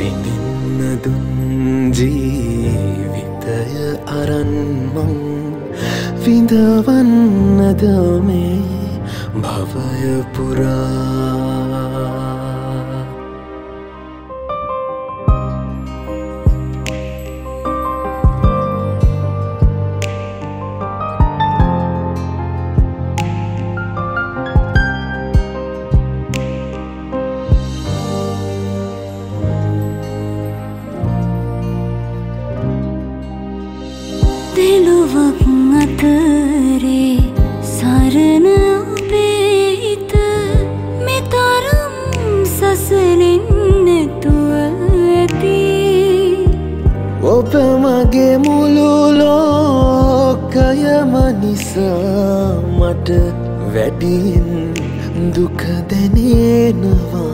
විඳින්න දුන් ජීවිතය අරන්මං විඳවන්නද මේ භවය පුරා දෙලොවක් අතරේ සරණ අපේ හිත මෙතරම් සසලින් නැතුව ඇති ඔබ මගේ මුළු ලෝකයම නිසා මට වැඩියෙන් දුක දැනෙනවා